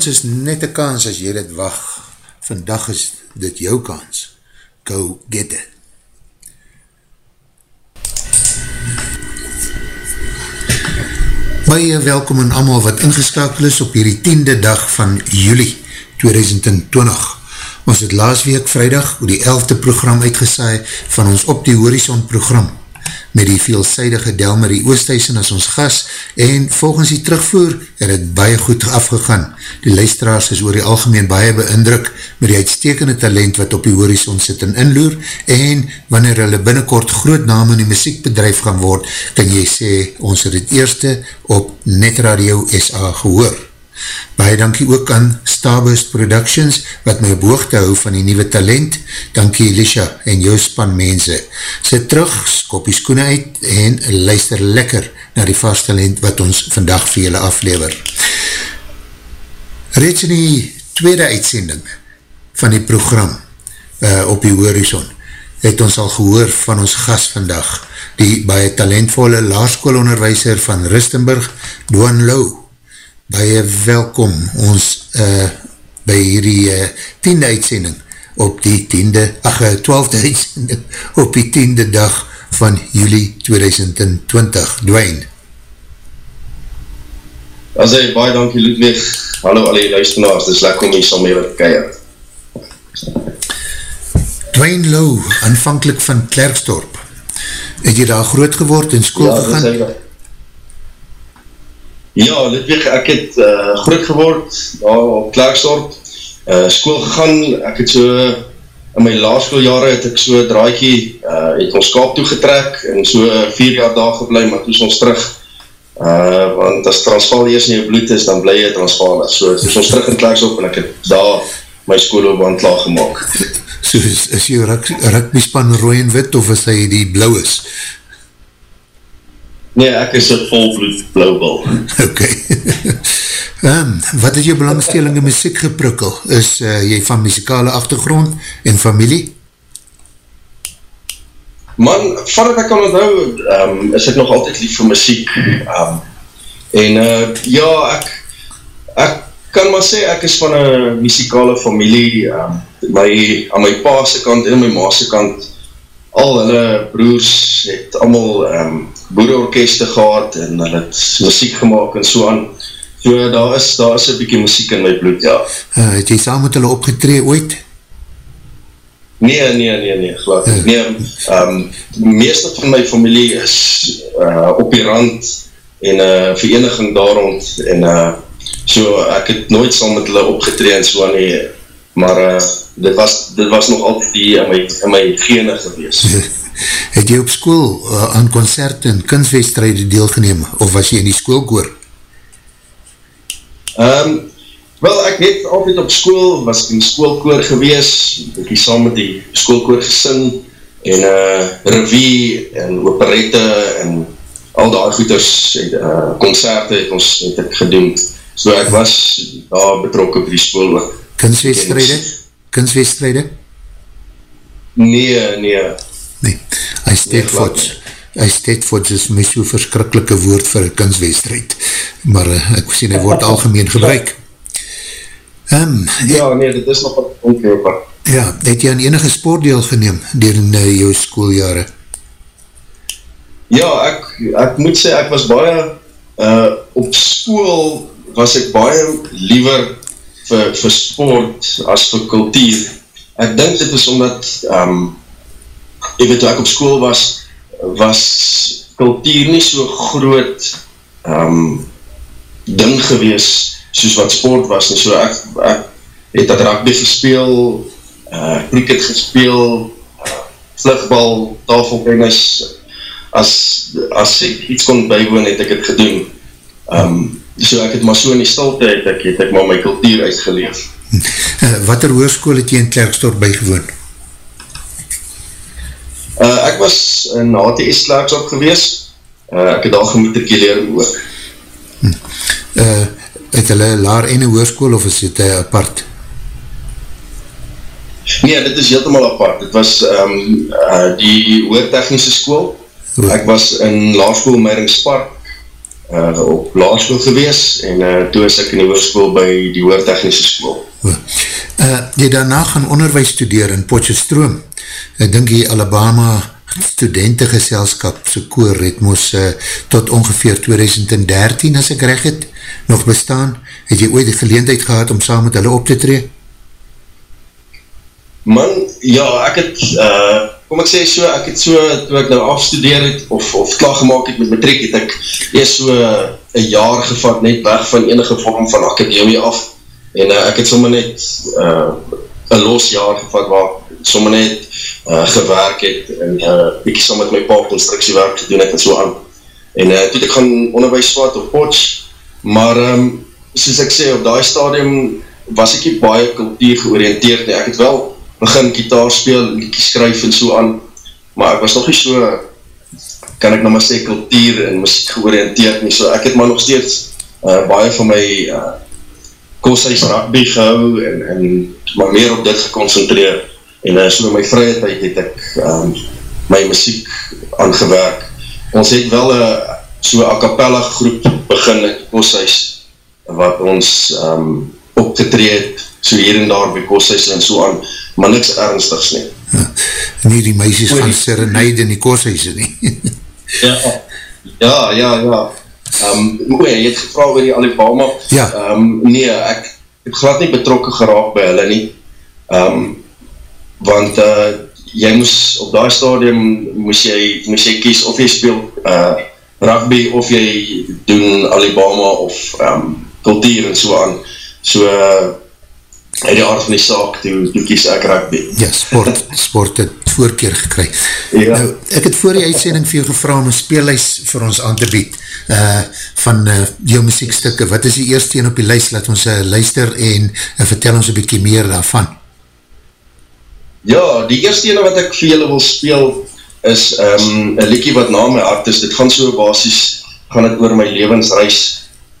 kans is net een kans as jy dit wacht. Vandag is dit jou kans. Go get it. Baie welkom aan allemaal wat ingeskakel is op hierdie tiende dag van juli 2020. Ons het laas week vrijdag oor die elfde program uitgesaai van ons Op die Horizon program met die veelzijdige Delmarie Oosthuizen as ons gas en volgens die terugvoer het het baie goed afgegaan. Die luisteraars is oor die algemeen baie beindruk met die uitstekende talent wat op die horizon sit en inloer en wanneer hulle binnenkort groot naam in die muziekbedrijf gaan word, kan jy sê ons het het eerste op Netradio SA gehoor. Baie dankie ook aan Starburst Productions wat my boog te hou van die nieuwe talent. Dankie Elisha en jou span mense. Sit terug, skop die skoene uit en luister lekker na die vast talent wat ons vandag vir julle aflever. Reeds in die tweede uitsending van die program uh, op die horizon het ons al gehoor van ons gast vandag, die baie talentvolle laarskoolonderwijzer van Ristenburg, Doan Lau baie welkom ons uh, by hierdie uh, tiende uitsending op die tiende, ach, uh, twaalfde uitsending op die tiende dag van juli 2020. Dwayne. As hy, baie dankie Ludwig, hallo alle luisteraars, dis lekker om jy sal mee wat keier. Dwayne Lowe, aanvankelijk van Klerksdorp, het jy daar groot geword in school ja, gegaan? Ja, Ludwig, ek het uh, groot geword daar op Klerksdorp, uh, school gegaan, ek het so, in my laarschooljare het ek so draaikie, uh, het ons kaap toegetrek, en so vier jaar daar geblei, maar toe is ons terug, uh, want as Transvaal eers in jou bloed is, dan bly jy Transvaal, so toe is ons terug in Klerksdorp, en ek het daar my school op handlaag gemaakt. So is, is jou rugby span rooi en wit, of is hy die blauw is? Nee, ek is een volvloed blauwbal. Ok. um, wat is jou belangstelling in muziek geprikkel? Is uh, jy van muzikale achtergrond en familie? Man, van wat ek kan onthou, um, is ek nog altyd lief vir muziek. Um, en uh, ja, ek, ek kan maar sê, ek is van een muzikale familie. Um, my, aan my paase kant en my maase kant, al hulle broers het allemaal um, boereorkeste gehad en hulle het muziek gemaakt en so aan. So daar is, daar is een bykie muziek in my bloed, ja. Uh, het jy saam met hulle opgetree ooit? Nee, nee, nee, nee, glad. Uh. Nee, um, meeste van my familie is uh, op die rand en uh, vereniging daar rond en uh, so ek het nooit saam met hulle opgetree en so aan nie, maar uh, dit was, dit was nog altijd die in my, in my gene gewees. het jy op school uh, aan concert en kunstwedstrijde deelgeneem, of was jy in die schoolkoor? Um, wel, ek het altijd op school, was ek in die schoolkoor gewees, ek het saam met die schoolkoor gesing, en uh, revie, en operette, en al die goeders, en, uh, concerte het ons het ek gedoen, so ek was daar betrokken op die school. Kunstwedstrijde? Kunstwedstrijde? Nee, nee. Nee, hy steadfots. Hy steadfots is my so verskrikkelike woord vir een kunstwedstrijd. Maar uh, ek sien, hy word algemeen gebruik. Um, ja, nee, dit is nog wat onkeerbaar. Ja, het jy aan enige spoordeel geneem dier in uh, jou schooljare? Ja, ek, ek moet sê, ek was baie, uh, op school was ek baie liever vir, vir sport as vir kultuur. Ek denk dit is omdat, um, ek weet toe ek op school was, was kultuur nie so groot um, ding gewees soos wat sport was. En so ek, ek het dat rugby gespeel, uh, cricket gespeel, uh, vlugbal, tafeltennis, as, as ek iets kon bijwoon, het ek het gedoen. Um, so ek het maar so in die stilte, het ek, het ek maar my kultuur uitgeleef. Uh, wat er hoerskool het jy in Klerksdorp bygewoon? Uh, ek was in HTS Klerksdorp gewees, uh, ek het daar gemoeterkeleer ook. Hm. Uh, het hulle laar ene hoerskool of is het uh, apart? Nee, dit is heeltemal apart. Dit was um, uh, die hoertechnische school. Ek was in laarskool Meiringspark uh, op laarskool gewees en uh, toe is ek in die hoerschool by die hoertechnische school. Uh, jy daarna gaan onderwijs studeer in Potjestroom. Ek dink die Alabama studentengeselskap so koor het moes uh, tot ongeveer 2013 as ek recht het nog bestaan. Het jy ooit die geleendheid gehad om saam met hulle op te tree? Man, ja, ek het, uh, kom ek sê so, ek het so, toe ek nou afstudeer het, of, of klaar gemaakt het met matriek, het ek eerst so een jaar gevat, net weg van enige vorm van akademie af, en uh, ek het sommer net uh, een los jaar gevat, waar sommer net uh, gewerk het, en uh, ek sommer met my pa constructiewerk gedoen het, en so aan, en uh, toe ek gaan onderwijs swat op Potsch, maar um, soos ek sê, op die stadium was ek nie baie kultuur georiënteerd, nee, ek het wel begin gitaar speel, liekie skryf en so aan, maar ek was nog nie so, kan ek nou maar sê, kultuur en muziek georiënteerd nie, so ek het maar nog steeds uh, baie van my uh, kosthuis rugby gehou en, en maar meer op dit geconcentreer en uh, so in my vrye tijd het ek um, my muziek aangewerk. Ons het wel uh, so a cappella groep begin in kosthuis wat ons um, opgetreed so hier en daar by kosthuis en so aan, maar niks ernstigs nie. Ja, nie die meisjes van Serenade in die kosthuise nie. ja, ja, ja, ja. Um, oe, jy het gevraag oor die Alibama. Ja. Um, nee, ek het glad nie betrokken geraak by hulle nie. Um, want uh, jy moes, op die stadium moes jy, moes jy kies of jy speel uh, rugby of jy doen Alibama of um, kultuur en so aan. So, uh, uit die aard van die saak, toe, toe kies ek rugby. Ja, sport, sport het voorkeer gekry. Ja. Nou, ek het voor die uitsending vir jou gevra om een speellys vir ons aan te bied, uh, van uh, jou muziekstukke. Wat is die eerste een op die lys? Laat ons uh, luister en uh, vertel ons een bykie meer daarvan. Ja, die eerste ene wat ek vir julle wil speel, is um, een liekie wat na my hart is. Dit gaan so basis, gaan het oor my levensreis,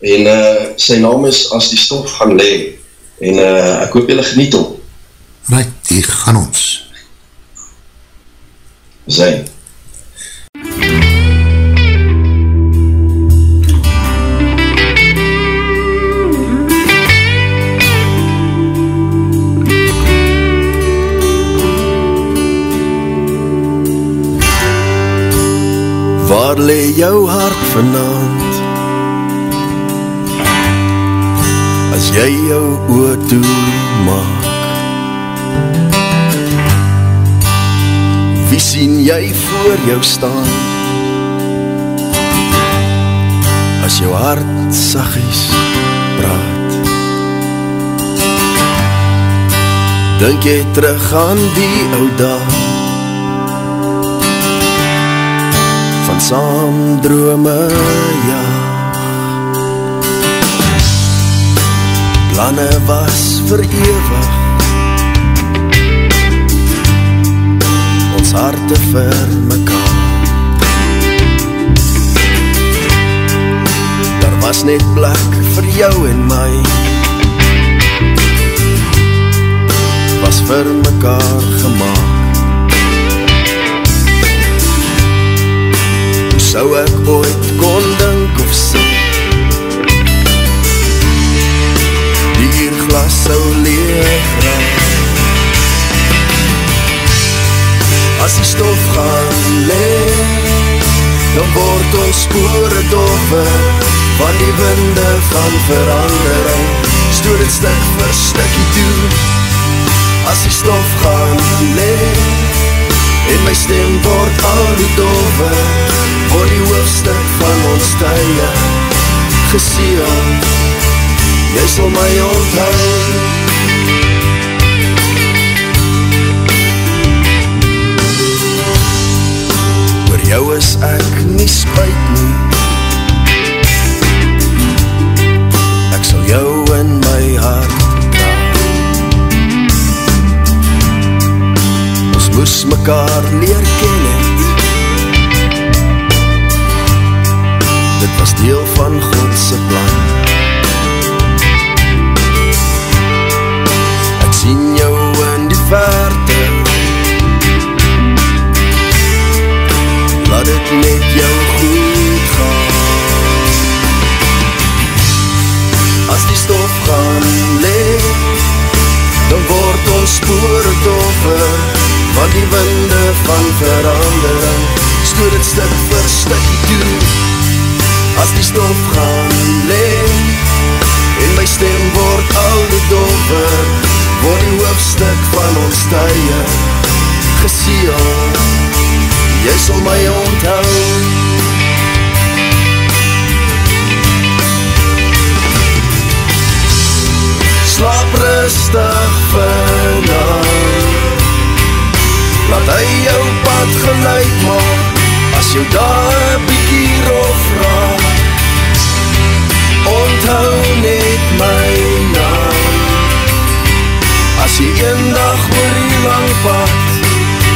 en uh, sy naam is As die stof gaan leen en uh, ek hoop julle geniet om. Right, hier gaan ons. Zijn. Waar le jou hart vanavond? As jy jou oor toe maak. Wie sien jy voor jou staan? As jou hart sagies praat. Dink jy terug aan die ou dag Van saam drome jaag planne was verewig ons harte vir mekaar. Daar was net plek vir jou en my. Was vir mekaar gemaakt hoe sou ek ooit kon dink of sit glas sou leeg raak As die stof gaan leeg Dan word ons spore doffe Van die winde van verandering Stoor het stik vir stikkie toe. As die stof gaan leeg En my stem word al die doffe Word die hoofdstuk van ons tye Geseeld jy sal my onthou. Jou is ek nie spuit nie. Ek sal jou in my hart dra Ons moes mekaar leer ken het Dit was deel van Godse plan. Spoor doffer Van die winde van verandering Stoor het stuk vir stukkie toe. As die stof gaan leef En my stem word al die doffer Word die hoofdstuk van ons tye. Geseel Jy sal my onthou rustig vanavond Laat hy jou pad gelijk maak As jou daar bykie rof raak. Onthou net my naam. As jy een dag oor die lang pad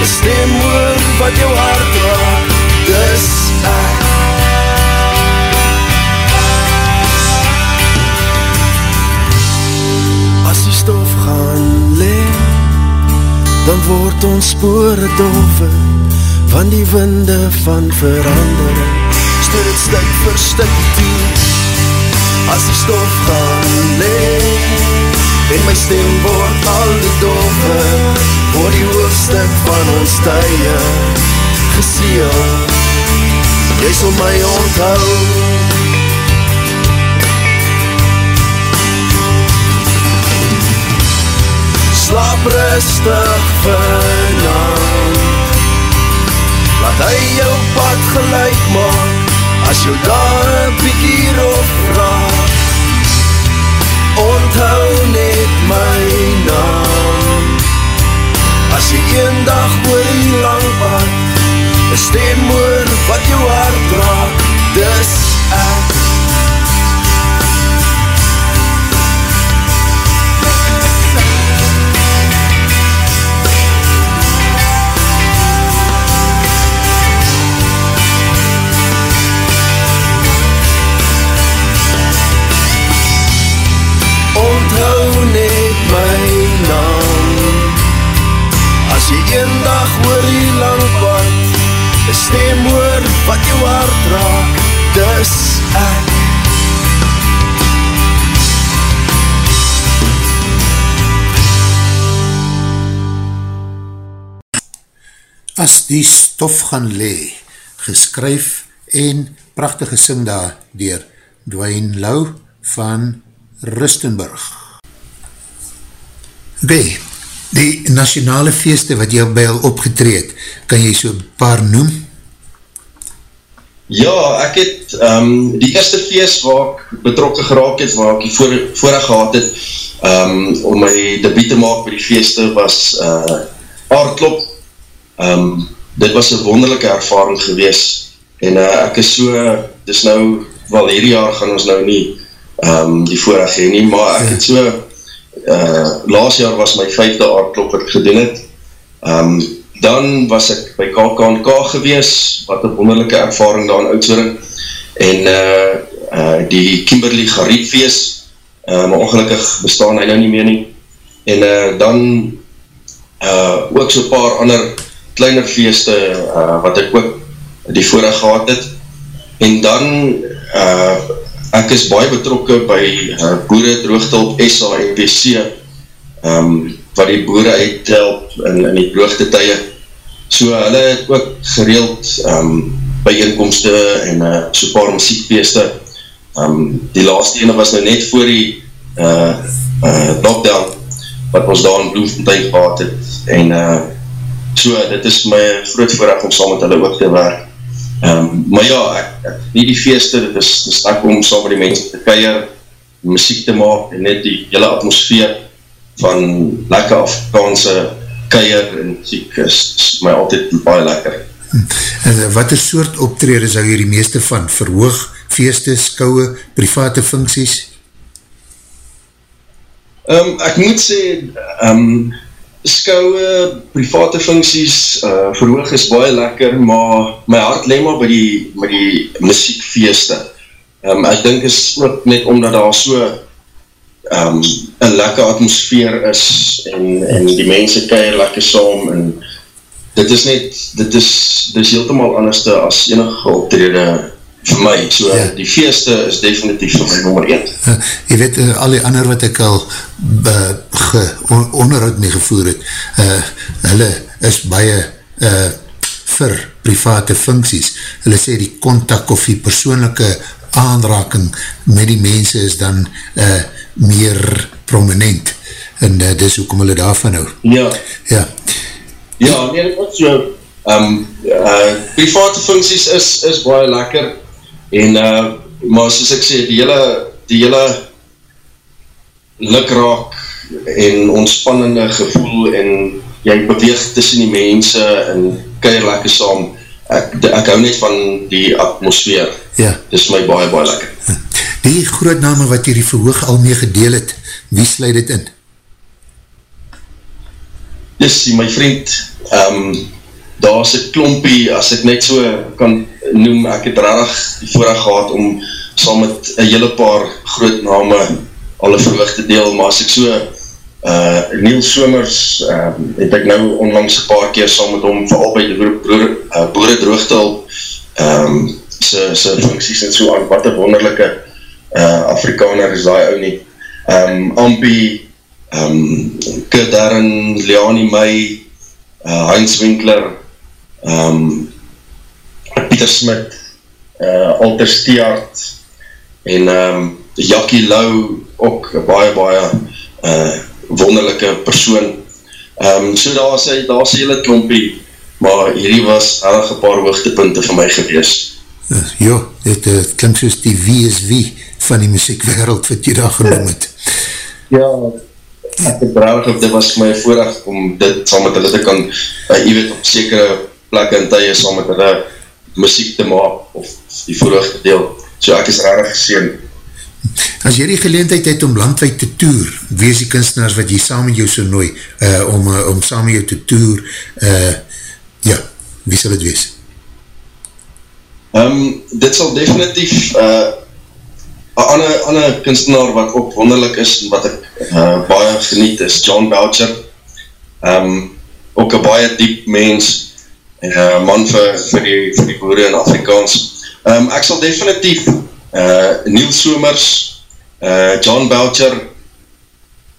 Een stem oor wat jou hart raak. Dis ek dan word ons spore dove van die winde van verandering. Stuur het stuk vir stuk toe as die stof gaan leeg. En my stem word al die dove word die hoofdstuk van ons tye geseel jy sal my onthou rustig vanavond stof gaan le, geskryf en prachtig gesing daar dier Dwayne Lau van Rustenburg. B. Die nationale feeste wat jou by al opgetreed, kan jy so paar noem? Ja, ek het um, die eerste feest waar ek betrokken geraak het, waar ek die voor, voorig gehad het, um, om my debiet te maak by die feeste, was uh, Aardklop. Um, dit was een wonderlijke ervaring gewees, en uh, ek is so, dis nou, wel hierdie jaar gaan ons nou nie um, die voorig heen nie, maar ek het so, uh, laas jaar was my vijfde aardklop wat ek gedoen het, um, dan was ek by KKNK gewees, wat een wonderlijke ervaring daar in Oudsoring, en uh, uh, die Kimberley Gariepfeest, uh, maar ongelukkig bestaan hy nou nie meer nie, en uh, dan uh, ook so paar ander kleiner feeste, uh, wat ek ook die voorig gehad het, en dan uh, ek is baie betrokken by uh, Boere Droogtulp SANPC um, wat die boere uithelp in, in die droogte tye so hulle het ook gereeld um, bijeenkomste en uh, so paar muziekfeeste um, die laatste ene was nou net voor die uh, uh, lockdown wat ons daar in Bloemfontein gehad het. En uh, so dit is my groot voorrecht om saam met hulle ook te werk Um, maar ja, ek, ek, nie die feeste, dit is, dit is ek om saam met die mense te keier, muziek te maak, en net die hele atmosfeer van lekker Afrikaanse keier en muziek is, is my altyd baie lekker. En wat is soort optrede sal hier die meeste van? Verhoog, feeste, skouwe, private funksies? Um, ek moet sê, um, skouwe, private funksies, uh, verhoog is baie lekker, maar my hart leem maar by die, by die muziekfeeste. Um, ek dink is ook net omdat daar so um, een lekker atmosfeer is en, en die mense keir lekker saam en dit is net, dit is, dit is heeltemaal anders as enige optrede vir my, so ja. die feeste is definitief vir my nummer 1. Uh, jy weet, uh, al die ander wat ek al uh, ge, on, onderhoud mee gevoer het, uh, hulle is baie uh, vir private funksies. Hulle sê die contact of die persoonlijke aanraking met die mense is dan uh, meer prominent en uh, dis hoekom hulle daarvan hou. Ja. Ja. Ja, nee, is so, um, uh, private funksies is, is baie lekker, En, uh, maar soos ek sê, die hele, die hele lukraak en ontspannende gevoel en jy beweeg tussen die mense en keir lekker saam, ek, ek hou net van die atmosfeer. Ja. Dit is my baie, baie lekker. Die groot name wat hier die verhoog al mee gedeel het, wie sluit dit in? Dis, my vriend, um, daar is een klompie, as ek net so kan noem, ek het rarig die voorraag gehad om saam met een hele paar groot name alle verhoog te deel, maar as ek so uh, Neil Somers uh, het ek nou onlangs een paar keer saam met hom vooral by die boere, uh, boere droogtehulp um, sy, sy funksies en so aan, wat een wonderlijke uh, Afrikaner is die ou nie. Um, Ampi um, Kurt Darren, Leani May uh, Heinz Winkler um, Pieter Smit, uh, Alter Steart en um, Jackie Lau, ook een baie, baie uh, wonderlijke persoon. Um, so daar is, daar is hele klompie, maar hierdie was erg een paar hoogtepunte vir my gewees. Uh, jo, dit uh, klink soos die wie is wie van die muziekwereld wat jy daar genoem het. Ja, ek het braag of dit was my voorrecht om dit saam met hulle te kan, uh, jy weet, op sekere plekke en tye saam met hulle muziek te maak of die voorhoogte deel. So ek is rarig geseen. As jy die geleentheid het om landwijd te toer, wees die kunstenaars wat jy saam met jou so nooi, uh, om, uh, om saam met jou te toer, uh, ja, wie sal het wees? Um, dit sal definitief uh, een ander, ander kunstenaar wat ook wonderlik is en wat ek uh, baie geniet is, John Boucher. Um, ook een baie diep mens, uh, man vir, vir, die, vir die boere in Afrikaans. Um, ek sal definitief uh, Neil Somers, uh, John Belcher,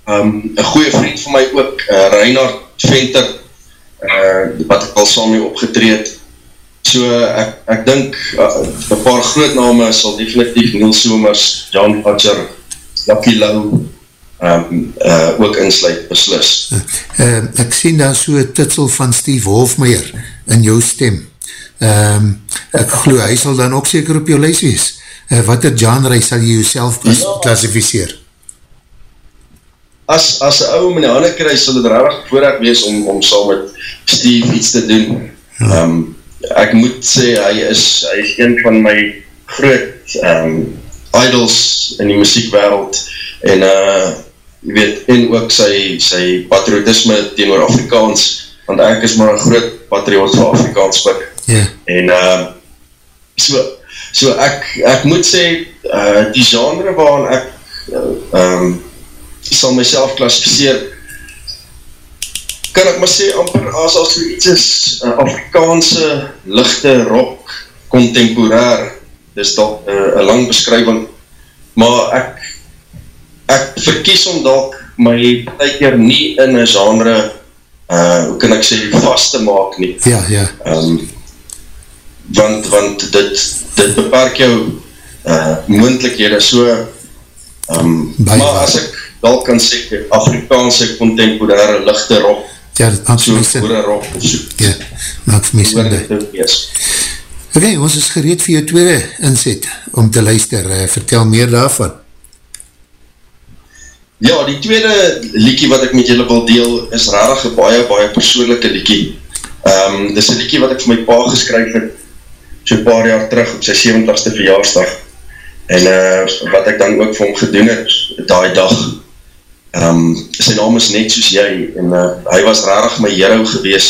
um, een goeie vriend van my ook, uh, Reinhard Venter, uh, wat ek al saam mee opgetreed. So ek, ek dink, uh, een paar groot name sal definitief Neil Somers, John Belcher, Jackie Lau, um, uh, ook insluit beslis. Uh, uh, ek sien daar so titsel van Steve Hofmeyer in jou stem. Um, ek geloof, hy sal dan ook seker op jou lijst wees. Uh, wat er genre sal jy jouself ja. klassificeer? As, as een ouwe die handen kruis, sal het rarig voorraad wees om, om saam met Steve iets te doen. Um, ek moet sê, hy is, hy is een van my groot um, idols in die muziekwereld en uh, jy weet, en ook sy, sy patriotisme teenoor Afrikaans, want ek is maar een groot patriot van Afrikaans ook. Yeah. En uh, so, so ek, ek moet sê, uh, die genre waarin ek uh, um, sal myself klassificeer, kan ek maar sê, amper as as iets is, uh, Afrikaanse lichte rock, contemporair, dis dat uh, een lang beskrywing, maar ek ek verkies om dalk my tyker nie in een genre uh, hoe kan ek sê, vast te maak nie. Ja, ja. Um, want, want dit, dit beperk jou uh, moendlikhede so um, maar waar. as ek dalk kan sê, Afrikaanse contemporaire lichte rock ja, dat maak so boere rock of so. Ja, maak vir my sin. Ok, ons is gereed vir jou tweede inzet om te luister. Uh, vertel meer daarvan. Ja, die tweede liekie wat ek met julle wil deel is rarig een baie, baie persoonlijke liekie. Um, dit is een liekie wat ek vir my pa geskryf het so paar jaar terug op sy 70ste verjaarsdag. En uh, wat ek dan ook vir hom gedoen het, daai dag, um, sy naam is net soos jy, en uh, hy was rarig my hero gewees,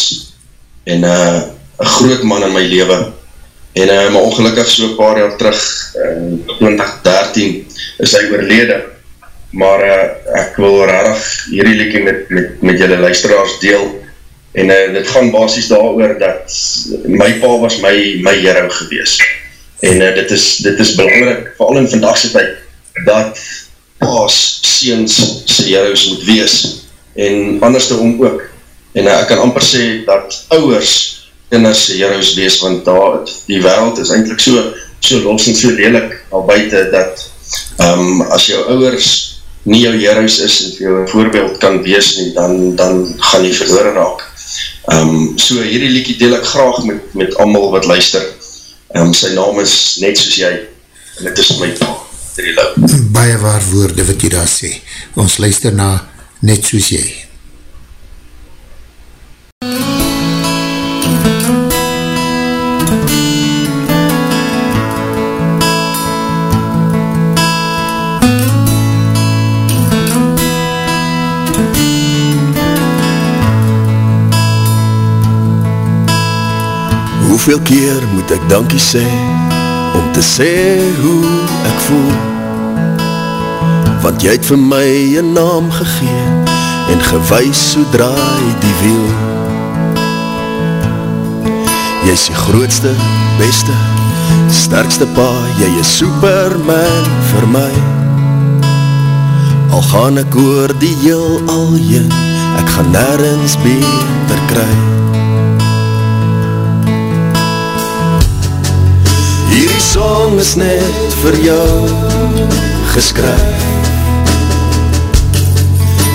en uh, een groot man in my leven, en uh, my ongelukkig so paar jaar terug, in 2013, is hy oorlede, maar uh, ek wil rarig hierdie liekie met, met, met julle luisteraars deel, en uh, dit gaan basis daar oor, dat my pa was my, my hero gewees, en uh, dit, is, dit is belangrijk, vooral in vandagse tijd, dat paas, seens, sy heroes moet wees, en anders te om ook. En uh, ek kan amper sê, dat ouwers, kinders sy heroes wees, want daar, die wereld is eindelijk so, so los en so lelijk al buiten, dat um, as jou ouwers nie jou heroes is, en vir jou een voorbeeld kan wees nie, dan, dan gaan jy verloren raak. Um, so hierdie liekie deel ek graag met, met amal wat luister. Um, sy naam is net soos jy, en het is my taal. Baie waar woorde wat jy daar sê. Ons luister na net soos jy. Hoeveel keer moet ek dankie sê om te sê hoe ek voel? Want jy het vir my een naam gegeen en gewys so draai die wiel. Jy is die grootste, beste, sterkste pa, jy is superman vir my. Al gaan ek oor die heel al jyn, ek gaan nergens beter kry Hierdie song is net vir jou geskryf.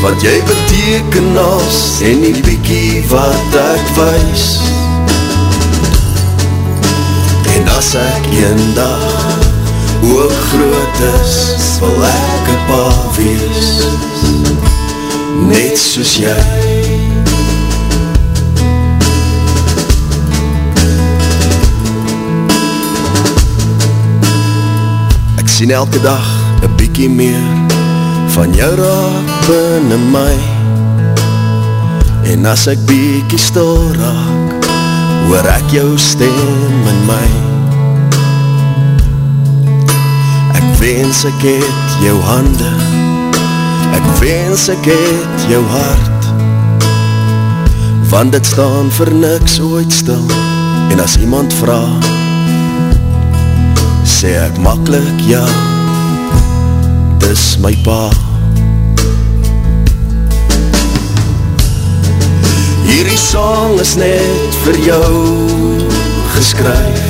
Wat jy beteken as en die biekie wat ek wees En as ek een dag ook groot is, wil ek een pa wees. Net soos jy sien elke dag een bykie meer van jou raak binnen my. En as ek bykie stil raak, hoor ek jou stem in my. Ek wens ek het jou hande, ek wens ek het jou hart. Want dit staan vir niks ooit stil, en as iemand vraag sê ek makkelijk ja. Dis my pa. Hierdie song is net vir jou geskryf.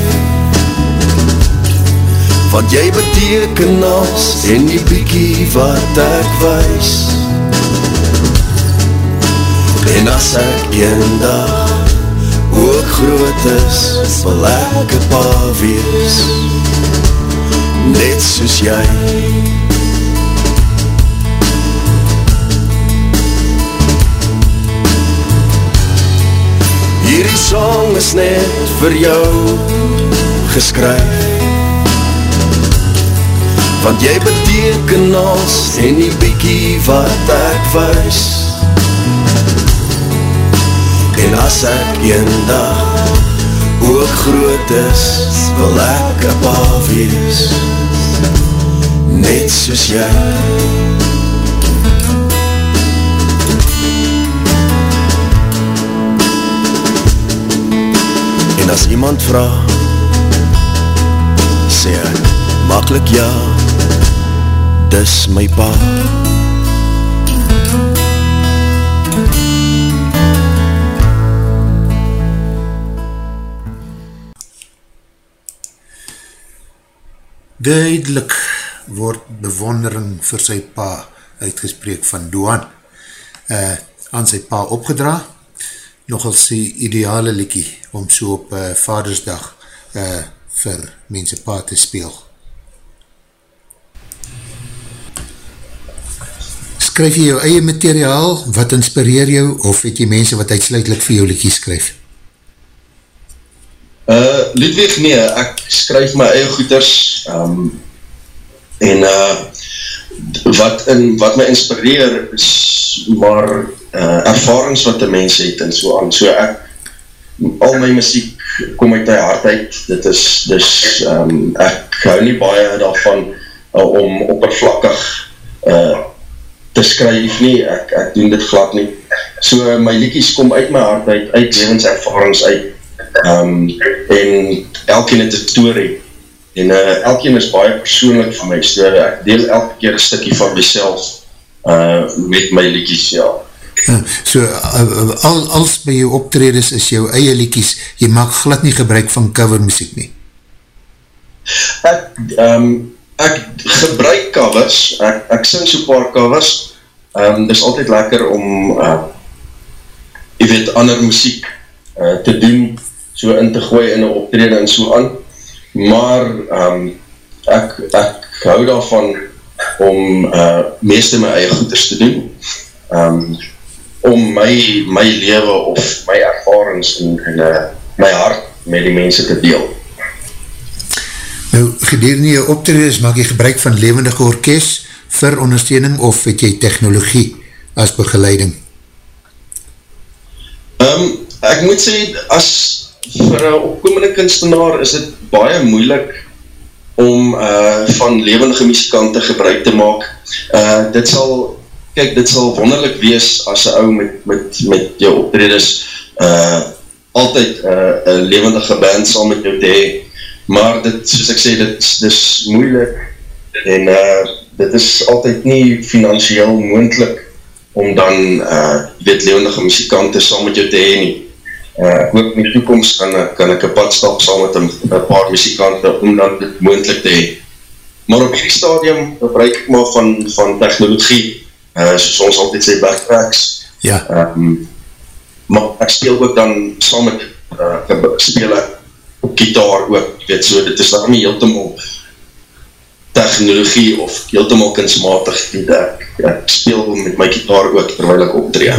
Want jy beteken as en die biekie wat ek wees En as ek een dag ook groot is, wil ek een pa wees net soos jy. Hierdie song is net vir jou geskryf. Want jy beteken als en die biekie wat ek wees En as ek een dag ook groot is, wil ek een pa wees, net soos jy. En as iemand vraag, sê ek, makkelijk ja, dis my pa. Duidelik word bewondering vir sy pa uitgespreek van Doan uh, aan sy pa opgedra, nogal sy ideale liekie om so op uh, vadersdag uh, vir mense pa te speel. Skryf jy jou eie materiaal, wat inspireer jou, of het jy mense wat uitsluitlik vir jou liekie skryf? Ludwig, nee, ek skryf my eie goeders, um, en uh, wat, in, wat my inspireer is maar uh, ervarings wat die mens het en so aan. So ek, al my muziek kom uit my hart uit, dit is, dus, um, ek hou nie baie daarvan uh, om oppervlakkig uh, te skryf nie, ek, ek doen dit glad nie. So my liekies kom uit my hart uit, uit levenservarings uit, um, en elkeen het een story, en uh, elkeen is baie persoonlik van my. Story, ek deel elke keer een stukkie van myself uh, met my liekies, ja. Ja, so, uh, al, als by jou optredes is jou eie liekies, jy maak glad nie gebruik van cover muziek nie? Ek, um, ek gebruik covers, ek, ek sing so paar covers, um, dit is altyd lekker om, uh, jy weet, ander muziek uh, te doen, so in te gooi in een optrede en so aan, maar um, ek, ek hou daarvan om uh, meeste my eie goeders te doen, um, om my, my lewe of my ervarings en, en uh, my hart met die mense te deel. Nou, gedurende jou optreders maak jy gebruik van levendige orkest vir ondersteuning of het jy technologie as begeleiding? Um, ek moet sê, as vir een opkomende kunstenaar is het baie moeilik om uh, van levendige muzikante gebruik te maak. Uh, dit sal kyk, dit sal wonderlik wees as een ou met, met, met jou optreders uh, altyd uh, een levendige band sal met jou te hee, maar dit, soos ek sê, dit, dit is moeilik en uh, dit is altyd nie financieel moendlik om dan, uh, weet, levendige muzikante sal met jou te hee nie. Uh, ek hoop in die toekomst kan, kan ek een pad stap saam met een, een paar muzikante om dan dit moendlik te hee. Maar op die stadium gebruik ek maar van, van technologie uh, soos ons altyd sê, backtracks. Ja. Um, maar ek speel ook dan saam met, uh, speel ek gitaar ook, weet so, dit is daarom nie heeltemaal technologie of heeltemaal kunstmatig, weet ek, ek speel met my gitaar ook, terwijl ek optree.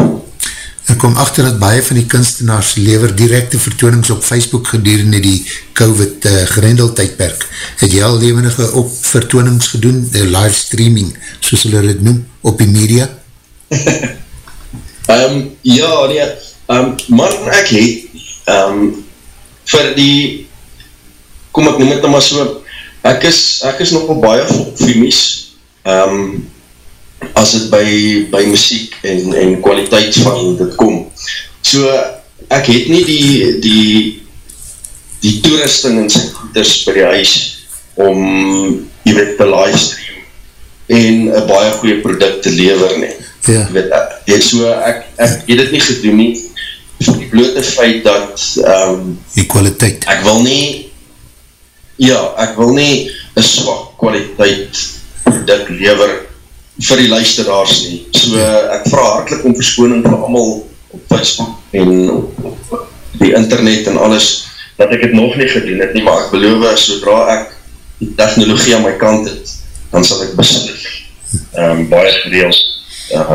Ek kom achter dat baie van die kunstenaars lever directe vertoonings op Facebook gedurende die COVID uh, gerendeltijdperk. Het jy al levendige op vertoonings gedoen, die live streaming, soos hulle dit noem, op die media? um, ja, nee, um, maar ek het, um, vir die, kom ek noem het nou maar so, ek is, ek is nogal baie optimis, um, as het by, by muziek en, en kwaliteit van dit kom. So, ek het nie die, die, die toerusting en sy goeders by die huis om, jy weet, te livestream en een baie goeie product te lever nie. Ja. Jy weet, ek, so, ek, ek het het nie gedoen nie, vir die blote feit dat um, die kwaliteit. Ek wil nie ja, ek wil nie een swak kwaliteit product lever vir die luisteraars nie. So ek vraag hartelijk om verskoning vir allemaal op Facebook en op die internet en alles, dat ek het nog nie gedoen het nie, maar ek beloof, sodra ek die technologie aan my kant het, dan sal ek beslug um, baie gedeeld uh,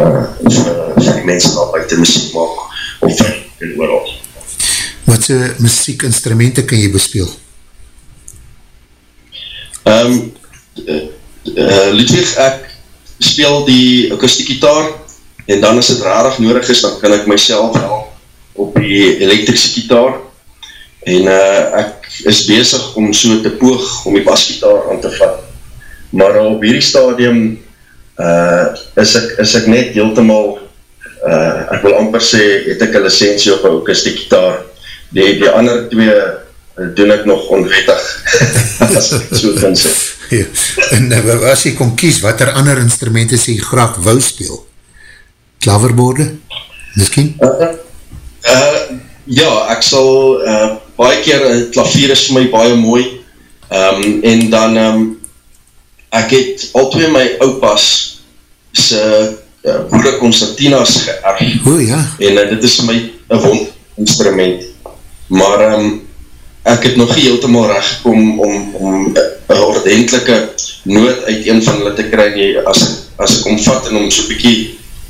vir, vir die mense daar buiten muziek maak, of vir en ooral. Wat so muziekinstrumenten kan jy bespeel? Um, uh, uh, Ludwig, ek speel die akoestiek gitaar en dan as het rarig nodig is, dan kan ek myself help op die elektrische gitaar en uh, ek is bezig om so te poog om die basgitaar aan te vat. Maar op hierdie stadium uh, is, ek, is ek net heeltemaal, uh, ek wil amper sê, het ek een licentie op een akoestiek gitaar. Die, die ander twee doen ek nog onwettig, as ek so kan sê. Ja. En uh, as jy kon kies, wat er ander instrumenten sê jy graag wou speel? Klaverborde? Misschien? Uh, uh, ja, ek sal uh, baie keer, uh, klavier is vir my baie mooi, um, en dan, um, ek het al twee my oupas sy uh, broeder Constantinas geërg. O ja. En uh, dit is my een wond instrument. Maar um, ek het nog nie heeltemaal recht om, om, om een ordentelike noot uit een van hulle te kry nie. As, as ek omvat en om so'n bykie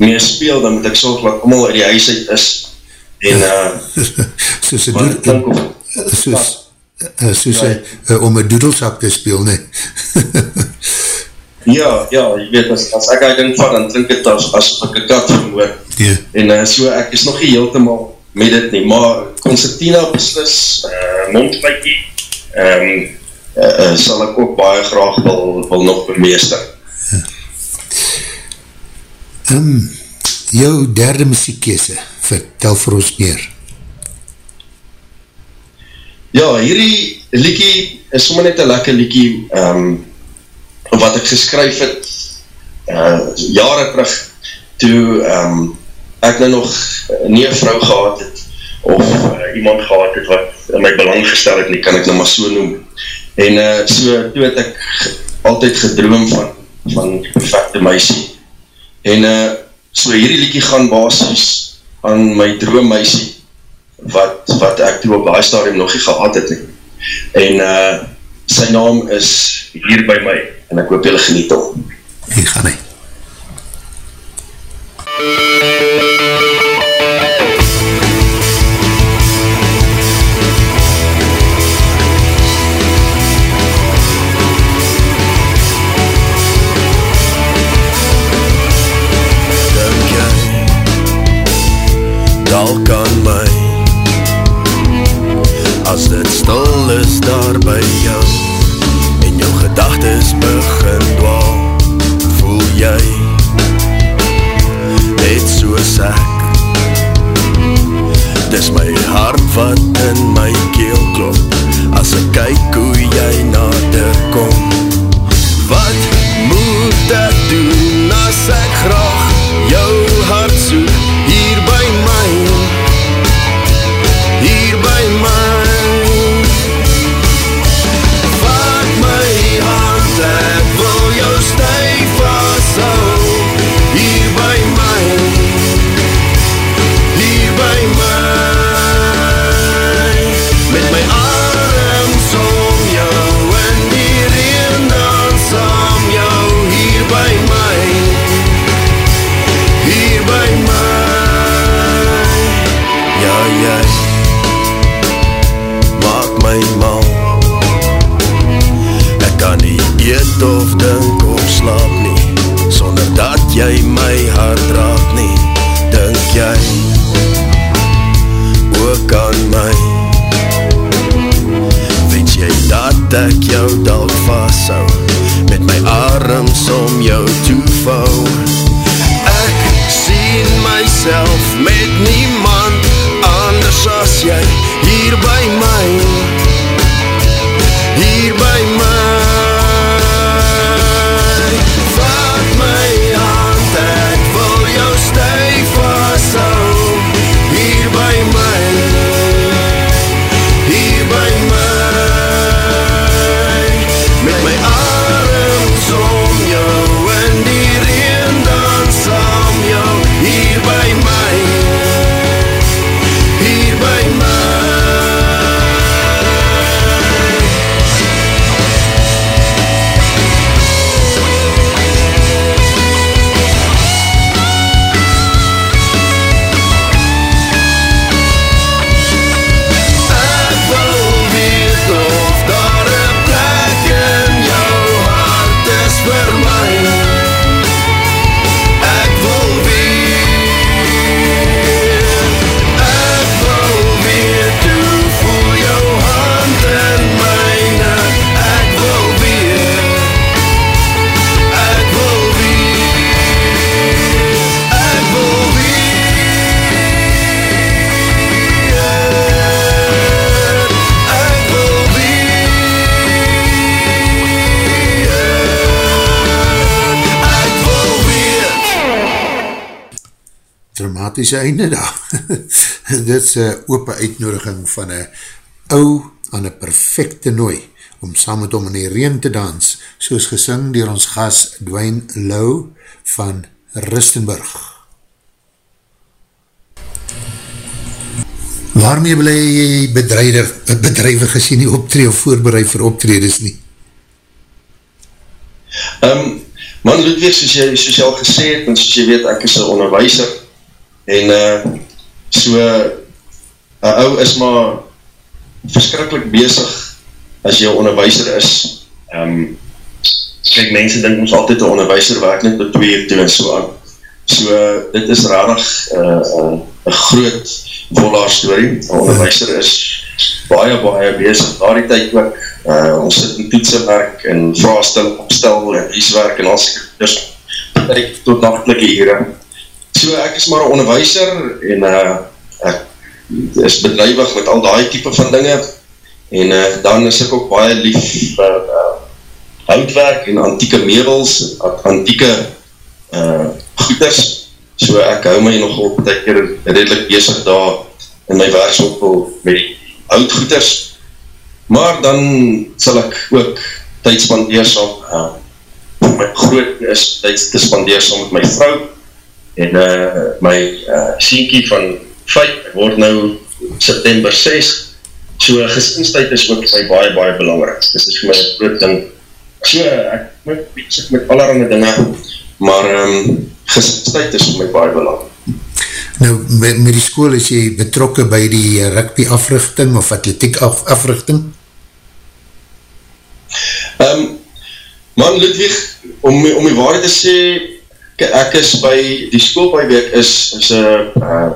mee speel, dan moet ek sorg dat allemaal uit die huis uit is. En, uh, soos een doedel, soos, uh, soos ja. uh, om een doedelsak te speel, nee. Ja, ja, jy weet, as, as ek uit ding van, dan klink het as, as ek een kat vermoor. Ja. En uh, so, ek is nog nie heeltemaal met dit nie, maar Concertina beslis, uh, mondvijkie, um, uh, uh, sal ek ook baie graag wil, wil nog bemeester. Um, jou derde muziekkese, vertel vir ons meer. Ja, hierdie liekie is sommer net een lekker liekie um, wat ek geskryf het uh, jare terug toe um, ek nou nog nie een vrou gehad het of uh, iemand gehad het wat in my belang gestel het nie, kan ek nou maar so noem. En uh, so toe het ek altyd gedroom van, van perfecte meisie. En uh, so hierdie liekie gaan basis aan my droommeisie wat, wat ek toe op die stadium nog nie gehad het nie. En uh, sy naam is hier by my en ek hoop julle geniet om. Hier gaan hy. Dink dramatische einde daar. Dit is een open uitnodiging van een ou aan een perfecte nooi om saam met hom in die reen te dans, soos gesing dier ons gas Dwayne Lowe van Rustenburg. Waarmee wil jy bedrijder, bedrijwe gesien nie optree of voorbereid vir optredes nie? Um, man Ludwig, soos jy, soos jy al gesê het, en soos jy weet, ek is een onderwijser, en uh, so, een ou is maar verskrikkelijk bezig, as jy een onderwijser is, um, kijk, mense denk ons altyd een onderwijser werk net met twee toe en so aan. So, dit is rarig uh, uh, een groot volaar story. Een onderwijser is baie, baie bezig. Daar die tyd ook, uh, ons sit in toetsenwerk en vraastel, opstel en huiswerk en als dus tyd tot nachtelike heren. So, ek is maar een onderwijser en uh, ek is bedrijwig met al die type van dinge. En uh, dan is ek ook baie lief vir uh, houtwerk en antieke meubels, antieke uh, goeders, so ek hou my nog op die keer redelijk bezig daar in my werksoppel met houtgoeders, maar dan sal ek ook tyd spandeer saam, uh, my groot is tyd te spandeer saam met my vrou en uh, my uh, sienkie van 5, word nou September 6, so gesinstijd is ook my baie, baie belangrijk, dit is vir my groot ding, so ek moet bezig met allerhande dinge, maar um, gesinstijd is vir my baie belangrijk. Nou, met, met die school is jy betrokken by die rugby africhting of atletiek af, africhting? Um, man, Ludwig, om, om die waarde te sê, ek is by, die school by week is, is een uh,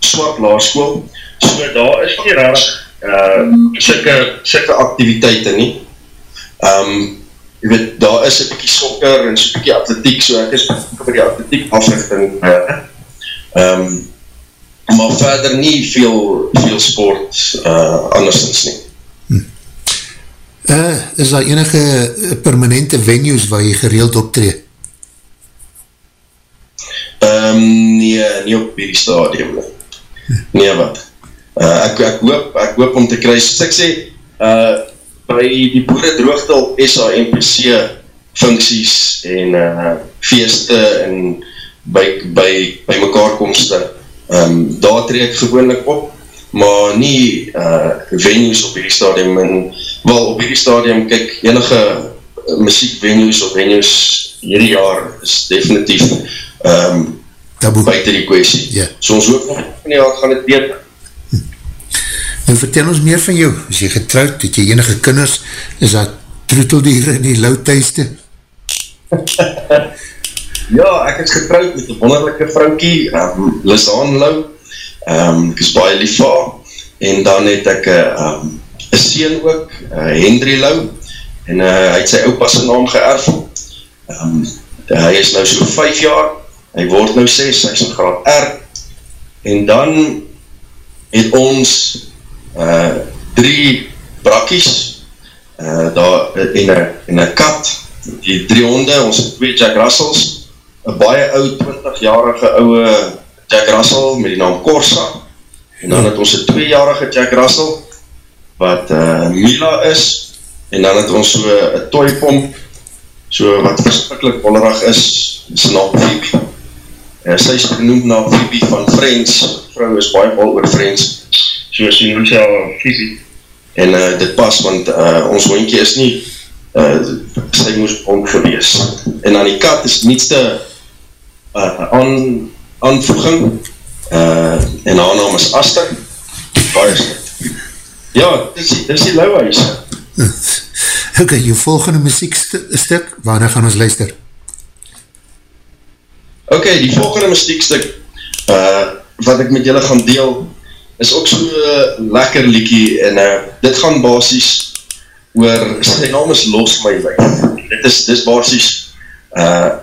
swart laarskool, so daar is nie rarig uh, sikke, sikke activiteite nie. Um, jy weet, daar is een bykie sokker en so'n bykie atletiek, so ek is by die atletiek africhting. Uh, um, maar verder nie veel, veel sport uh, andersins nie. Uh, is daar enige permanente venues waar jy gereeld optreed? Um, nee, nie op die stadium nie. Nee, wat? Uh, ek, ek, hoop, ek hoop om te kry, soos ek sê, uh, by die boere droogtel SAMPC funksies en uh, feeste en by, by, by mekaarkomste, um, daar tree ek gewoonlik op, maar nie uh, venues op die stadium, en wel op die stadium, kyk, enige muziek venues of venues hierdie jaar is definitief um, buiten die kwestie. Yeah. So ons hoop nog van die jaar gaan het beter. Hm. En vertel ons meer van jou, is jy getrouwd, het jy enige kinders, is dat troeteldier in die louthuiste? ja, ek is getrouwd met een wonderlijke vroukie, um, Lizaan Lou, um, ek is baie lief van, en dan het ek um, een sien ook, uh, Hendry Lou, en uh, hy het sy opa sy naam geërf, um, hy is nou so 5 jaar, hy word nou 6, hy is in graad R, en dan het ons uh, drie brakkies, uh, daar in een kat, die drie honde, ons twee Jack Russells, een baie oud 20-jarige ouwe Jack Russell met die naam Corsa, en dan het ons een tweejarige Jack Russell, wat uh, Mila is, en dan het ons so een toypomp, so wat verskrikkelijk bollerig is, sy naam Phoebe, uh, sy is genoemd na Phoebe van Friends, vrou is baie bol oor Friends, so sy noem sy al Phoebe, en uh, dit pas, want uh, ons hoentje is nie, uh, sy moes bond gewees, en aan die kat is nietste uh, aan, aanvoeging, uh, en haar naam is Aster, baie slik. Ja, dit is, dit is die lauwhuis. Ok, jou volgende muziekstuk, waarna gaan ons luister? Ok, die volgende muziekstuk uh, wat ek met julle gaan deel is ook so uh, lekker liekie en uh, dit gaan basis oor, sy naam is Los My Lijf dit is, dit is basis uh,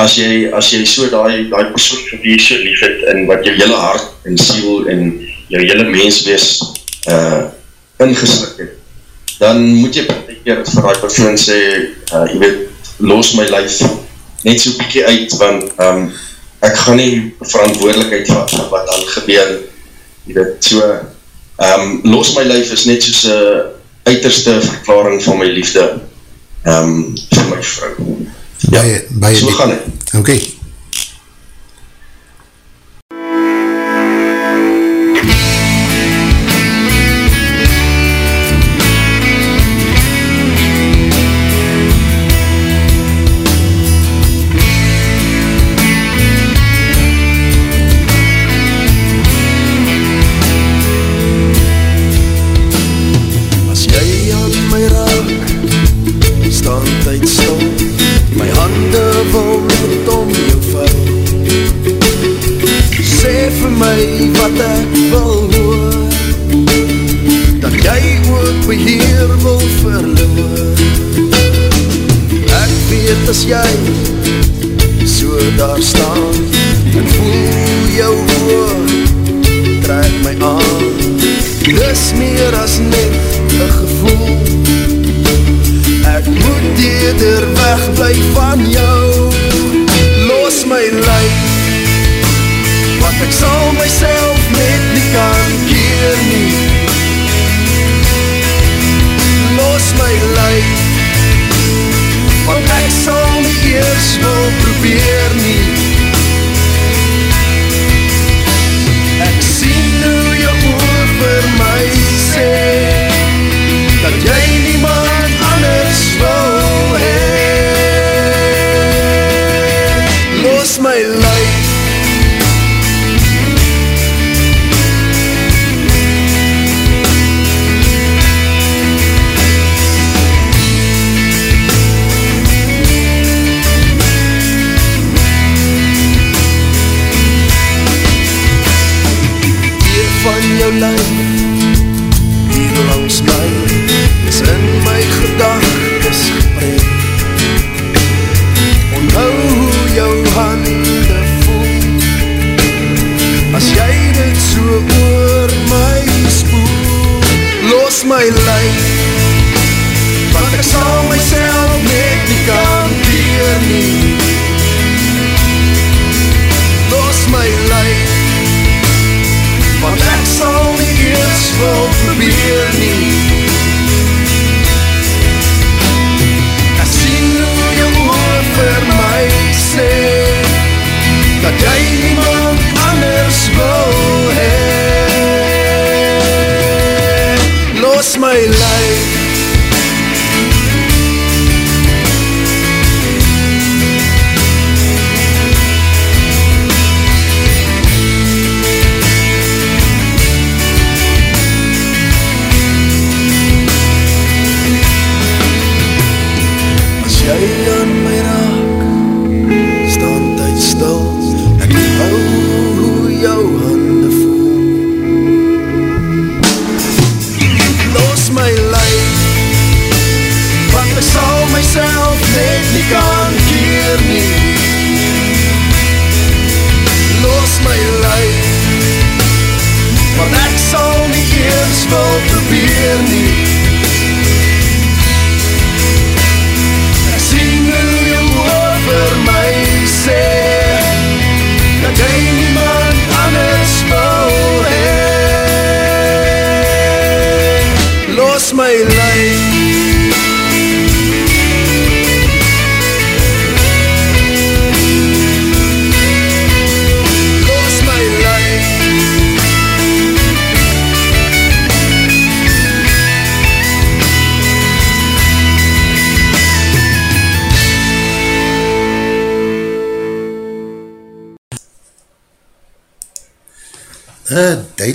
as jy as jy so die, die persoon gewees so lief het en wat jou hele hart en siel en jou hele mens wees uh, ingeslik het dan moet jy per keer vir die persoon sê uh, jy weet, los my lijf net so bykie uit, want um, ek gaan nie verantwoordelikheid vat wat dan gebeur, jy weet, so, um, los my lijf is net soos een uiterste verklaring van my liefde um, vir my vrou. Ja, baie, baie so gaan. Oké. Okay.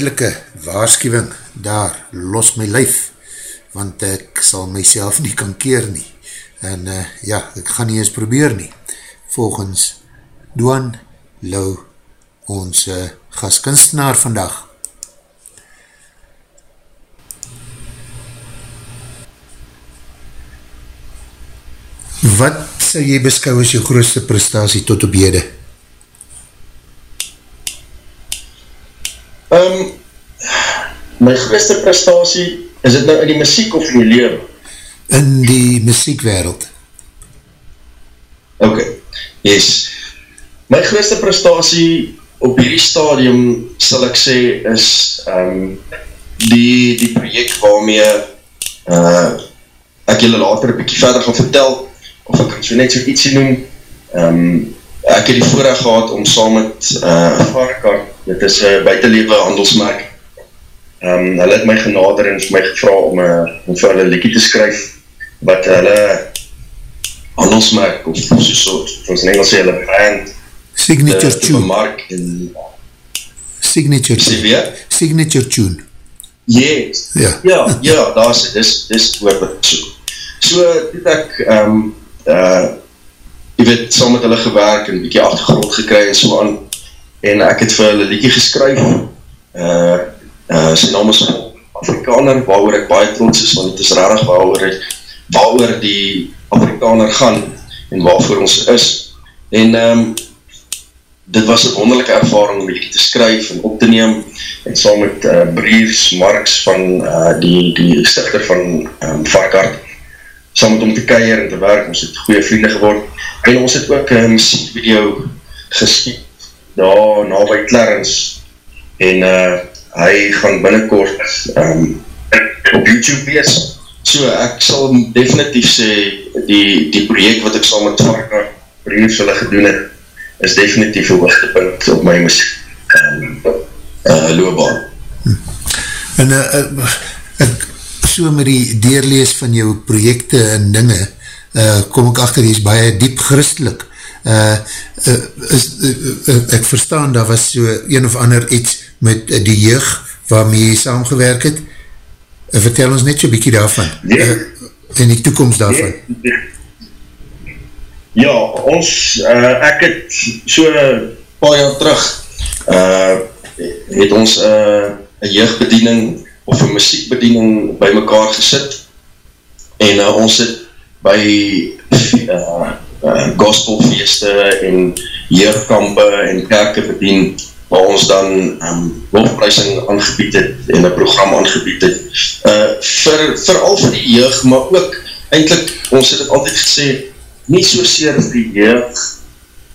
Duidelike waarschuwing daar, los my lijf, want ek sal myself nie kan keer nie. En uh, ja, ek gaan nie eens probeer nie. Volgens Doan Lou, ons uh, gaskunstenaar vandag. Wat sal jy beskou as jou grootste prestatie tot op jede? Um, my grootste prestatie, is dit nou in die muziek of in die lewe? In die muziekwereld? Ok, yes. My grootste prestatie op hierdie stadium, sal ek sê, is um, die, die project waarmee uh, ek julle later een bykie verder gaan vertel, of ek kan so net so ietsie noem. Um, ek het die voorrecht gehad om saam met uh, Varkar, dit is een buitenlewe handelsmerk, um, hulle het my genader en vir my gevra om, uh, om vir hulle liekie te skryf, wat hulle handelsmerk, of so, ons in Engels sê, hulle brand, Signature te, te tune. bemark en Signature tune. Signature tune. yes, Ja. ja, ja, daar is, dis, dis woord wat ek soek. So, het ek, um, uh, jy weet, saam met hulle gewerk en bykie achtergrond gekry en so aan, en ek het vir hulle liedje geskryf, uh, uh, sy naam is Afrikaner, waar ek baie trots is, want het is rarig waar, waar die Afrikaner gaan, en waarvoor ons is. En um, dit was een wonderlijke ervaring om hier te skryf en op te neem, en saam met uh, Briefs, Marks van uh, die, die stichter van um, Varkart, saam met om te keier en te werk, ons het goeie vriende geword, en ons het ook een muziekvideo geskiet, daar na by Clarence, en uh, hy gaan binnenkort um, op YouTube wees, so ek sal definitief sê, die, die project wat ek saam met Varka Briefs hulle gedoen het, is definitief een hoogtepunt op my muziek um, uh, loopbaan. En uh, uh, ek so met die deurlees van jou projekte en dinge, uh, kom ek achter, die is baie diep christelik. Uh, uh, is, uh, uh, ek verstaan, daar was so een of ander iets met uh, die jeug waarmee jy saamgewerk het. Uh, vertel ons net so bykie daarvan. Nee. Uh, en die toekomst daarvan. Nee. Ja, ons, uh, ek het so paar jaar terug, uh, het ons uh, een jeugbediening of een muziekbediening by mekaar gesit en uh, ons het by uh, uh, gospelfeeste en jeugkampe en kerke bedien waar ons dan um, lofprijsing aangebied het en een program aangebied het. Uh, vir, vir al vir die jeug maar ook eindelijk ons het het altyd gesê nie so seer vir die jeug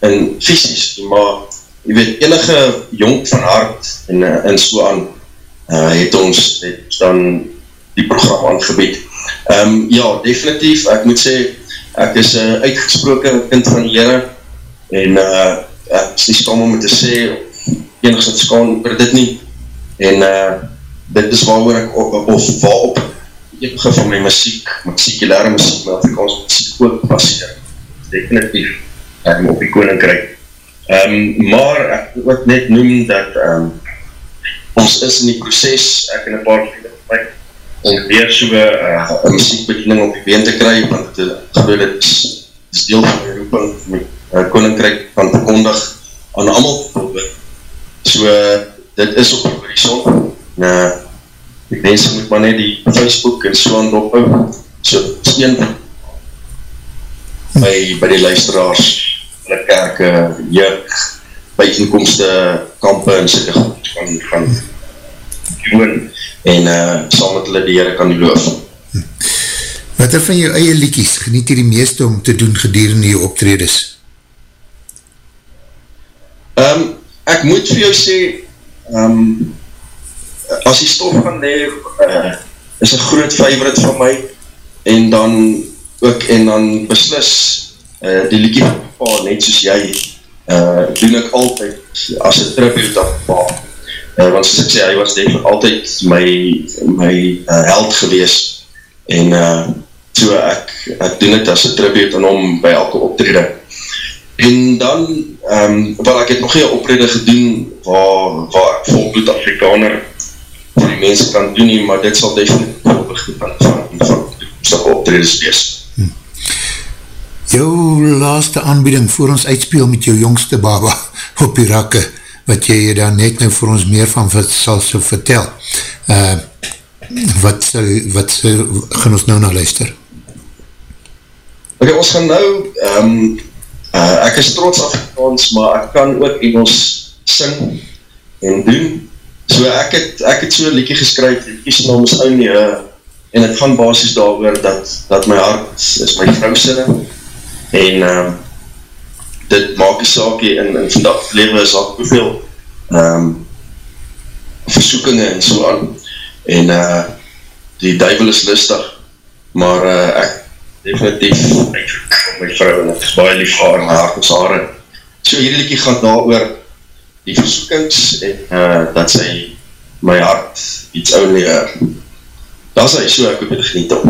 en fysisk maar jy weet enige jong van hart en, en so aan uh, het ons het dan die program aangebied. Um, ja, definitief, ek moet sê, ek is een uh, uitgesproken kind van die Heere, en uh, ek is nie skam om te sê, enigszins skam oor dit nie, en uh, dit is waar ek, of, of waarop enige van my muziek, my sekulare muziek, my Afrikaans muziek ook baseer, definitief, um, op die koninkrijk. Um, maar ek wil net noem dat um, ons is in die proces, ek en een paar vrienden van my, om weer so uh, een muziekbediening op die been te kry, want uh, geloof dit is, is deel van die roeping die uh, koninkrijk van verkondig aan allemaal probeer. So, uh, dit is op die horizon. Uh, die mense moet maar net die Facebook en so aan ophou. So, steen by, by die luisteraars, die kerke, jeug, buitenkomste, kampe en sêke goed van, van doen en uh, saam met hulle die Heere kan loof. Wat er van jou eie liekies geniet hier die meeste om te doen gedurende jou optredes? Um, ek moet vir jou sê, um, as die stof gaan leer, uh, is een groot favorite van my, en dan ook, en dan beslis uh, die liekie van pa, net soos jy, uh, doen ek altyd as een tribute aan pa. Uh, want soos ek sê, hy was denk altyd my, my uh, held gewees en uh, so ek, ek doen het as een tribute aan hom by elke optrede. En dan, um, wel ek het nog geen optrede gedoen waar, waar ek volbloed Afrikaner vir die mense kan doen nie, maar dit sal definitief begin van, van, van toekomstige optredes wees. Jou laaste aanbieding voor ons uitspeel met jou jongste baba op die rakke, wat jy dan net nou vir ons meer van sal so vertel. Uh, wat wat sal, gaan ons nou na luister? Ok, ons gaan nou, um, uh, ek is trots Afrikaans, maar ek kan ook Engels sing en doen. So ek het, ek het so een liedje geskryf, die kies is Ounie, uh, en het gaan basis daar dat, dat my hart is my vrou sinne, en um, dit maak die saakie in, in vandag leven is al hoeveel um, versoekinge en so aan. En uh, die duivel is lustig maar uh, ek definitief ek my vrou en ek is baie lief haar en hart is haar so hierdie liekie gaan daar oor die versoekings en uh, dat sy my hart iets ouwe leer daar is hy so ek hoop het geniet op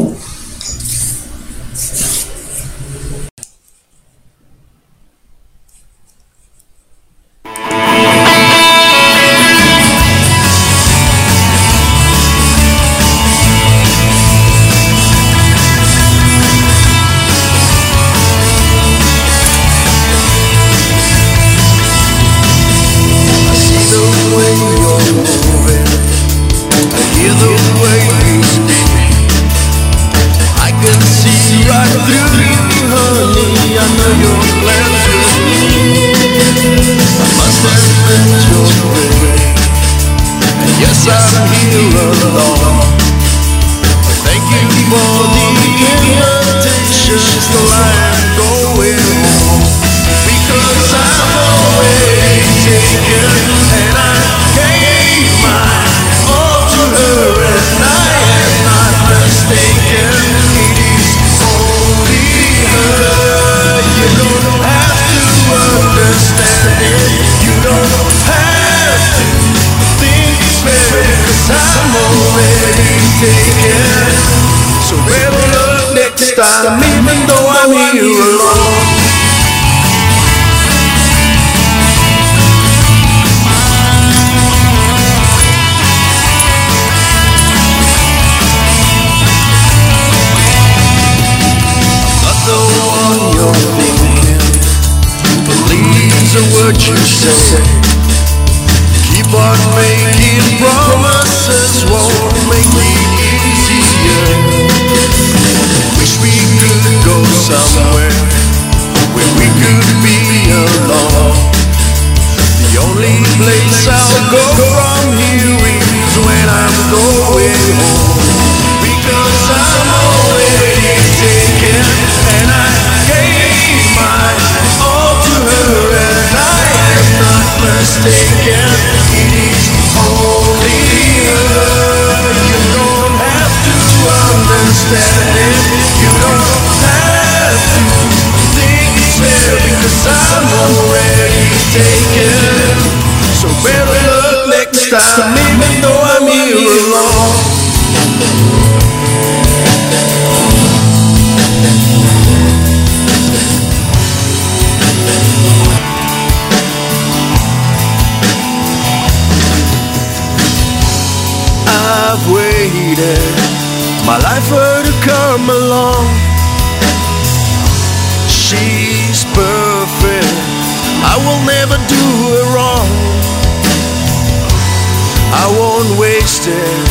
I won't waste it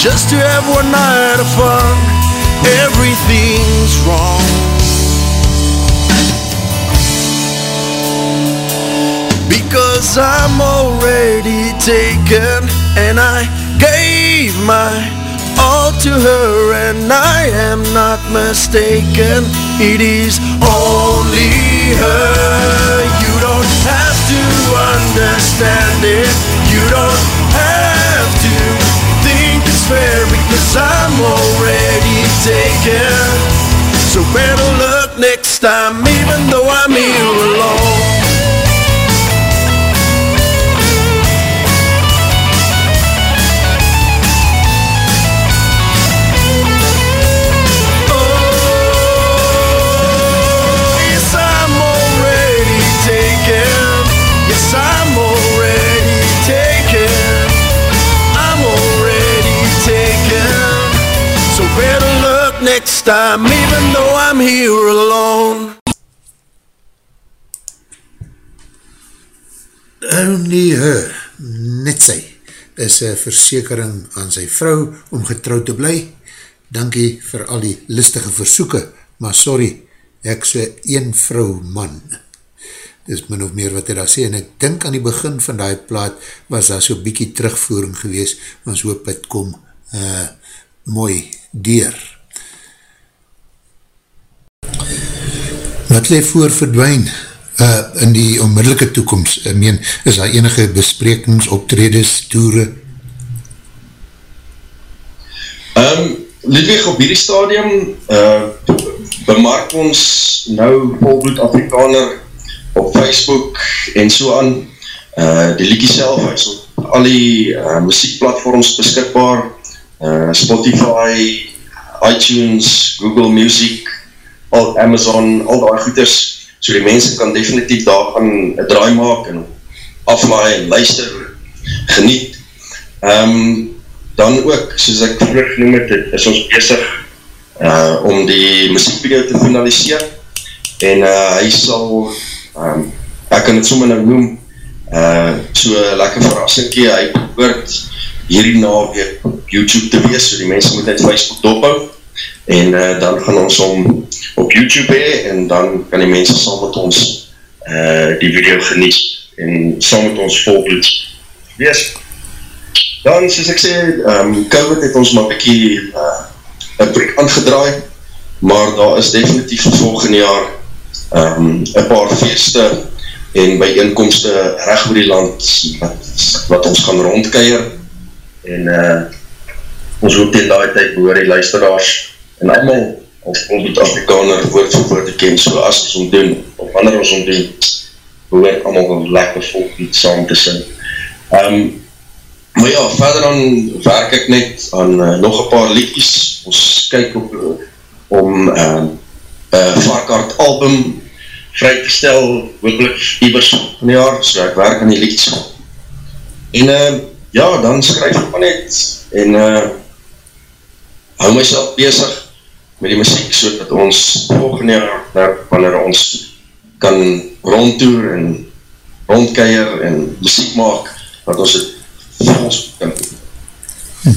just to have one night of fun. Everything's wrong. Because I'm already taken and I gave my all to her and I am not mistaken. It is only her. You don't have to understand it. You don't have to think it's fair because I'm already taken. So better luck next time, even though I'm here time, even though I'm here alone. Only her, net sy, is een versekering aan sy vrou om getrouw te bly. Dankie vir al die listige versoeken, maar sorry, ek so een vrou man. Dis min of meer wat hy daar sê, en ek dink aan die begin van die plaat, was daar so bykie terugvoering gewees, ons hoop het kom uh, mooi deur. Wat leef voor verdwijn? Uh, in die onmiddellike toekomst, ek meen, is daar enige besprekings, optredes, toere? Um, Ludwig, op hierdie stadium uh, bemark ons nou volbloed Afrikaner op Facebook en so aan. Uh, die liekie self is op al die uh, muziekplatforms beskikbaar, uh, Spotify, iTunes, Google Music, al Amazon, al die goeders, so die mense kan definitief daar gaan een draai maak en aflaai en luister, geniet. Um, dan ook, soos ek vroeg genoem het, is ons bezig uh, om die muziekvideo te finaliseer. En uh, hy sal um, ek kan het sommer nou noem uh, so lekker verrassingkie, hy behoort hierdie naweek op YouTube te wees, so die mense moet net Facebook dophou, en uh, dan gaan ons om op YouTube hee, en dan kan die mense saam met ons uh, die video geniet, en saam met ons volbloed wees. Dan, soos ek sê, um, COVID het ons maar bykie uh, een breek aangedraai, maar daar is definitief volgende jaar um, een paar feeste en by inkomste recht oor die land wat, wat ons gaan rondkeier en uh, ons hoop in die tijd behoor die luisteraars en allemaal als onbeet Afrikaner woord voor woord ken. So as ons omdoen of wanneer ons omdoen behoor allemaal lekker volk iets saam te sing. Um, maar ja, verder dan werk ek net aan uh, nog een paar liedjes. Ons kyk op om uh, uh, Varkart album vry te stel, hopelijk Ibers van die jaar, so ek werk aan die liedjes. En uh, ja, dan skryf ek maar net en uh, hou myself bezig met die muziek, so dat ons volgende jaar, wanneer ons kan rondtoer en rondkeier en muziek maak, dat ons het volgens kan doen. Hm.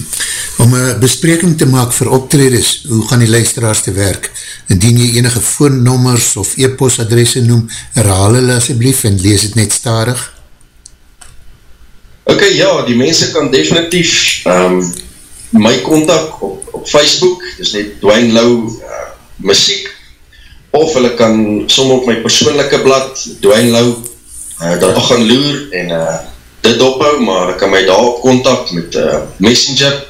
Om een bespreking te maak vir optreders, hoe gaan die luisteraars te werk? Indien jy enige voornommers of e-postadresse noem, herhaal hulle asjeblief en lees het net starig. Ok, ja, die mense kan definitief um, my contact op, op Facebook, dis net Dwayne Lau uh, Muziek, of hulle kan som op my persoonlijke blad, Dwayne Lau, uh, daar gaan loer en uh, dit ophou, maar ek kan my daar op contact met uh, Messenger,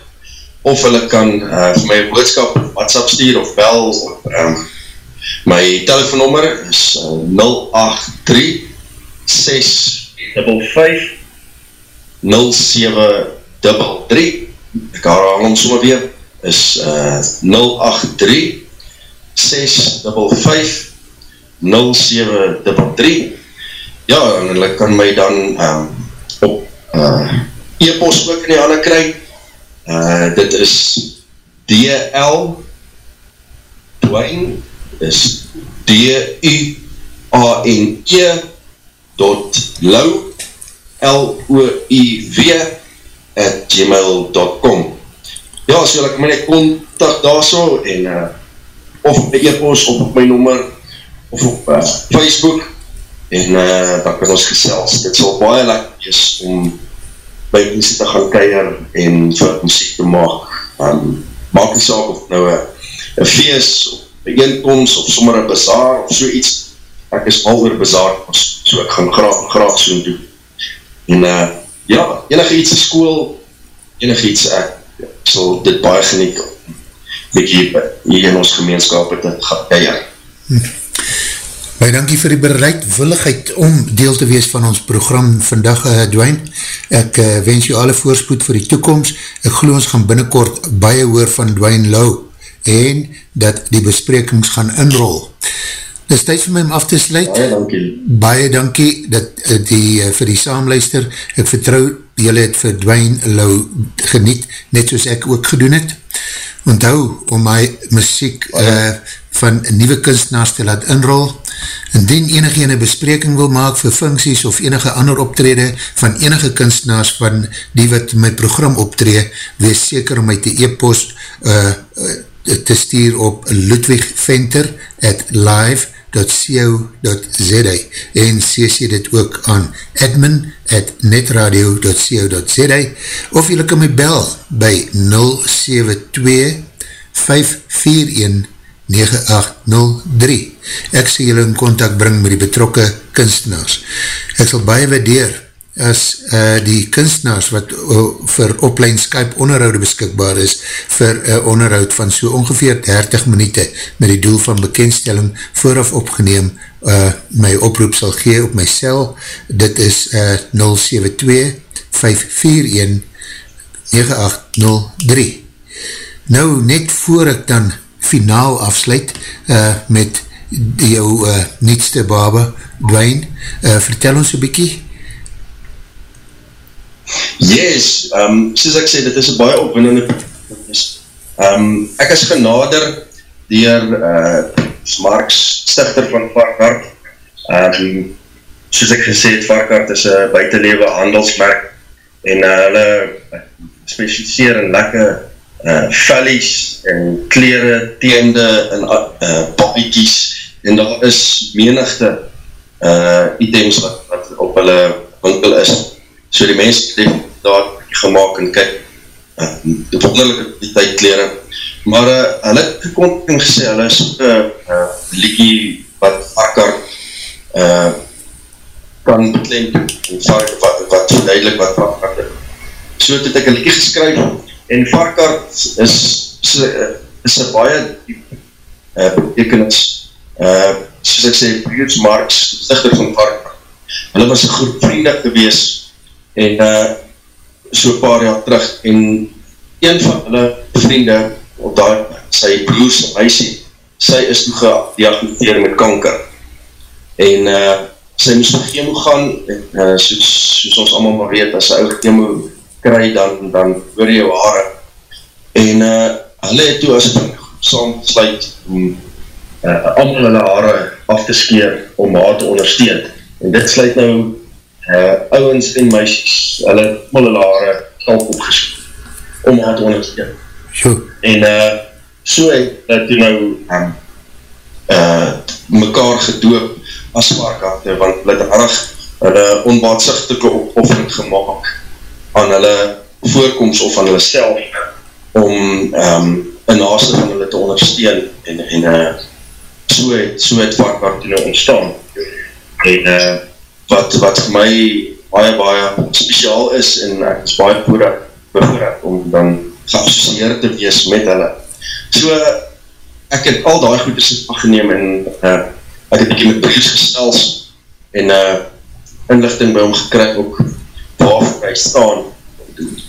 of hulle kan uh, vir my boodskap WhatsApp stuur of bel of um, my telefoonnummer is uh, 083 655 0733 ek herhaal ons sommer weer is uh, 083 655 0733 ja en hulle kan my dan um, op uh, e-post ook in die handen krijg Uh, dit is DL Dwayne is D-U-A-N-E dot lau L-O-I-V at gmail.com Ja, so ek my contact daar so en uh, of op my e-post of op my nummer of op uh, Facebook en uh, dan kan ons gesels. Dit sal baie lekker is om by mense te gaan keier en vir muziek te maak. Um, maak die saak of nou een feest, of een eenkomst, of sommer een bazaar, of so iets. Ek is al oor bazaar, so ek gaan graag, graag so doen. En uh, ja, enige iets in school, enige iets, ek, ek sal dit baie geniek, hier, hier in ons gemeenskap het, het gaan keier. Hm. Baie dankie vir die bereidwilligheid om deel te wees van ons program vandag, uh, Dwayne. Ek uh, wens jou alle voorspoed vir die toekomst. Ek geloof ons gaan binnenkort baie hoor van Dwayne Lau en dat die besprekings gaan inrol. Dit is tyd vir my om af te sluit. Baie dankie. Baie dankie dat, uh, die, uh, vir die saamluister. Ek vertrouw, jylle het vir Dwayne Lau geniet, net soos ek ook gedoen het. Onthou om my muziek uh, van nieuwe kunstenaars te laat inrol, Indien enige ene bespreking wil maak vir funksies of enige ander optrede van enige kunstenaars van die wat my program optree, wees seker om my te e-post uh, uh, te stuur op ludwigventer at live.co.za en cc dit ook aan admin at netradio.co.za of jylle kan my bel by 072 541 9803. Ek sê julle in contact bring met die betrokke kunstenaars. Ek sal baie waardeer as uh, die kunstenaars wat uh, vir oplein Skype onderhoude beskikbaar is vir uh, onderhoud van so ongeveer 30 minute met die doel van bekendstelling vooraf opgeneem uh, my oproep sal gee op my cel. Dit is uh, 072 541 9803. Nou, net voor ek dan finaal afsluit uh, met jou uh, nietste baba, Dwayne. Uh, vertel ons een bykie. Yes, um, soos ek sê, dit is een baie opwindende um, ek is genader dier uh, Marks stichter van Varkart. Um, soos ek gesê het, Varkart is een buitenlewe handelsmerk en uh, hulle specialiseer in lekker uh, vellies en kleren, teende en uh, papikies en daar is menigte uh, items wat, wat op hulle winkel is. So die mens het daar gemaakt en kyk uh, die wonderlijke die tyd kleren. Maar uh, hulle het gekonting gesê, hulle is ook een uh, liekie wat vakker uh, kan beklem wat, wat, wat duidelik wat vakker so het ek een liekie geskryf en varkart is is een baie uh, betekenis uh, soos ek sê Bruce Marx, stichter van varkart hulle was een groep vriendig gewees en uh, so paar jaar terug en een van hulle vriende op daar, sy broers en meisie, sy is toe gediagnoteer met kanker en uh, sy moest nog chemo gaan en uh, soos, soos ons allemaal maar weet, as sy oude chemo kry, dan, dan oor jou haare. En uh, hulle het toe as het saam sluit om uh, allemaal hulle haare af te skeer om haar te ondersteun. En dit sluit nou uh, ouwens en meisjes, hulle haare kalk opgeskoen om haar te ondersteun. Sure. En uh, so het uh, toe nou um, uh, mekaar gedoop as varkante, want hulle het erg hulle onbaatzichtelike opoffering gemaakt aan hulle voorkomst of aan hulle self om um, een naaste van hulle te ondersteun en, en uh, so het, so het vakbaar toen ontstaan en uh, wat, wat vir my baie baie speciaal is en ek is baie bevoorrecht om dan geassocieerd te wees met hulle so ek het al die goeders afgeneem en uh, ek het bykie met briefs gestels en uh, inlichting by hom gekry ook waarvoor hy staan,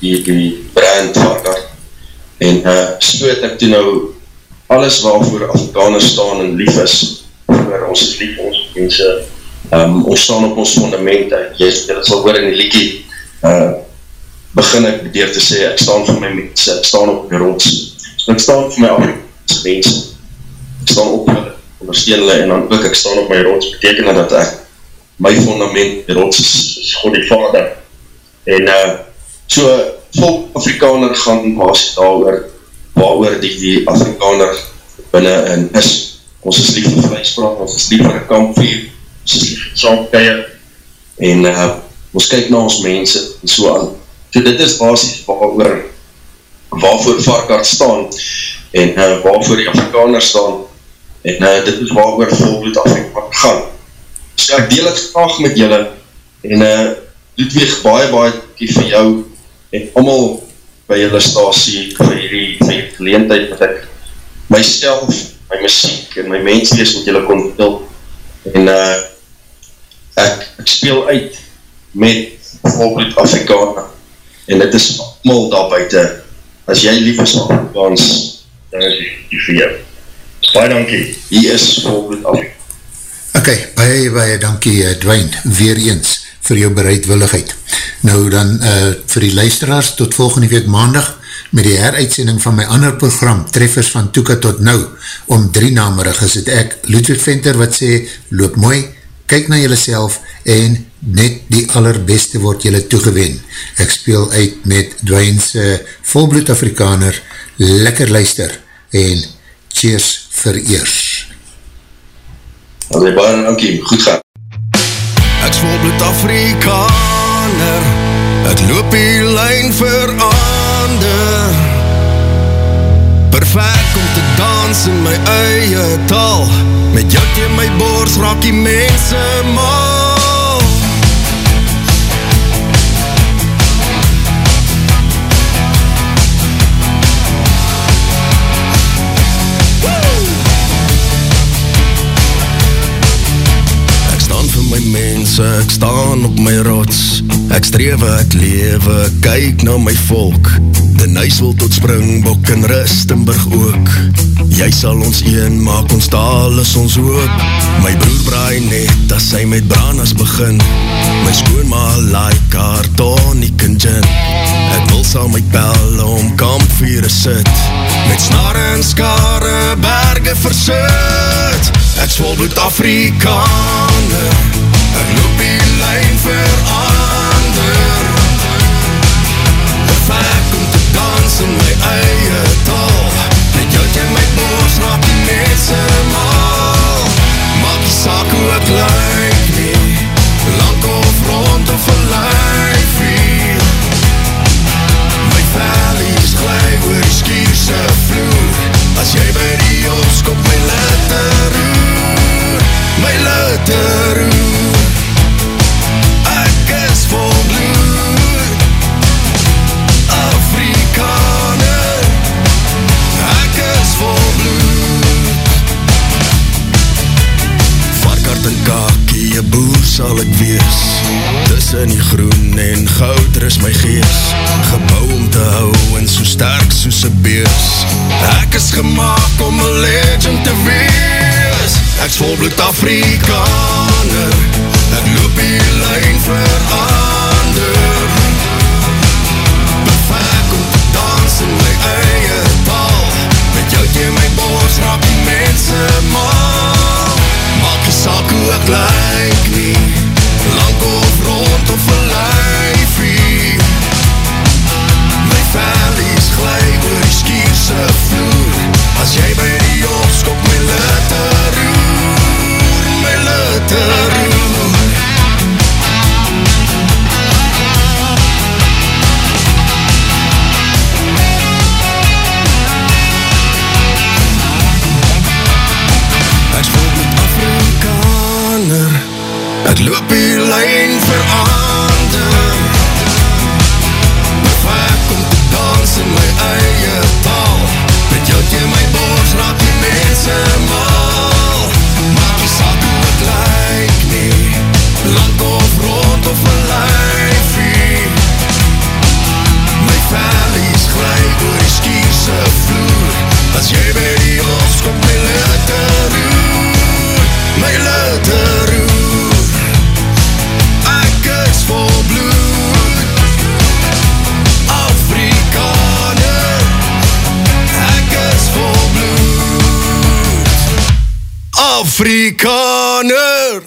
die, die brand varkar. En uh, so het ek toe nou alles waarvoor Afrikaners staan en lief is, voor ons lief ons mense, um, ons staan op ons fundament, jy het sal hoor in die liekie, uh, begin ek bedeer te sê, ek staan vir my mense, ek staan op die rots, so ek staan vir my Afrikaanse mense, ek staan op hulle, ondersteun hulle, en dan ook ek staan op my rots, beteken dat ek, my fundament, die rots is, is God die Vader, En uh, so volk Afrikaner gaan was daar oor waar oor die, die Afrikaner binnen in is. Ons is lief vir vleespraat, ons is lief vir een kampvuur, ons is lief vir saamkeie en uh, ons kyk na ons mense en so aan. So dit is basis waar oor waarvoor varkart staan en uh, waarvoor die Afrikaner staan en uh, dit is waar oor volbloed Afrikaner gaan. So ek deel het graag met julle en uh, Ludwig, baie, baie dankie vir jou en allemaal by julle stasie vir hierdie, vir die geleentheid wat ek myself, my muziek en my menswees met julle kon deel. En uh, ek, ek speel uit met volbloed Afrikaner en dit is allemaal daar buiten. As jy lief is Afrikaans, dan is die vir jou. Baie dankie, hier is volbloed Afrikaner. Ok, baie, baie dankie uh, Dwayne, weer eens vir jou bereidwilligheid. Nou dan uh, vir die luisteraars tot volgende week maandag met die heruitsending van my ander program Treffers van Toeka tot Nou om drie namerig is het ek Ludwig Venter wat sê loop mooi, kyk na jylle self en net die allerbeste word jylle toegewen. Ek speel uit met Dwayne's uh, volbloed Afrikaner lekker luister en cheers vir eers. Allee, baie dankie, goed gaan. Ek's volbloed Afrikaner Ek loop die lijn verander Perfect om te dans in my eie taal. Met jou teen my borst raak die mense mal my mense, ek staan op my rots. Ek strewe, ek lewe, kyk na my volk. De nuis wil tot Springbok en Rustenburg ook. Jy sal ons een maak, ons taal is ons hoop. My broer braai net, as hy met branas begin. My skoonma like haar tonic en gin. Ek wil sal my pelle om kampvieren sit. Met snare en skare, berge versit Ek svolbloed Afrikaner. Ek loop die lijn vir ander Of ek kom te dans in my eie taal. Met jou jy my boos raak die mense maal. Maak die saak hoe ek luid en goud er rus my gees. Gebouw om te hou en so sterk soos een bees. Ek is gemaakt om een legend te wees. Ek's volbloed Afrikaner. Ek loop die lijn vir ander Perfect om te dans in my eie taal. Met jou teen my bors raak die mense maal Maak die saak hoe ek lyk. Afrikanen.